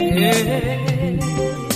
Yeah.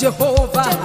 Jeová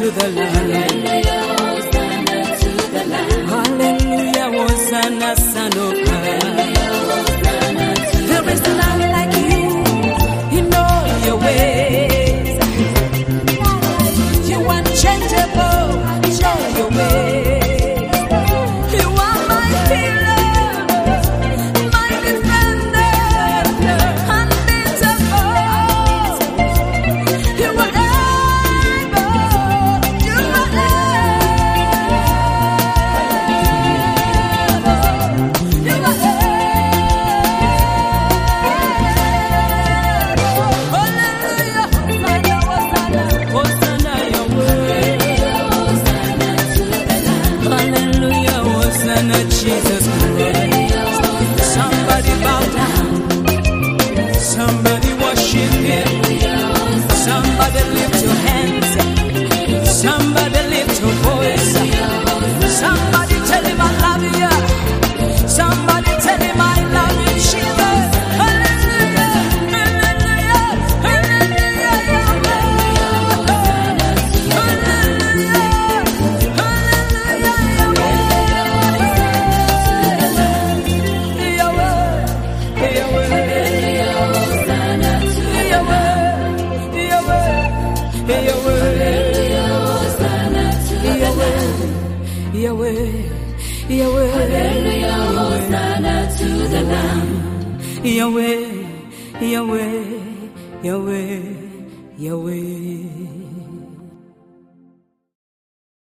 to the land. Somebody lift your voice. Somebody Yahweh, Yahweh. Hallelujah, Hosanna to the Lamb. Yahweh, Yahweh, Yahweh, Yahweh.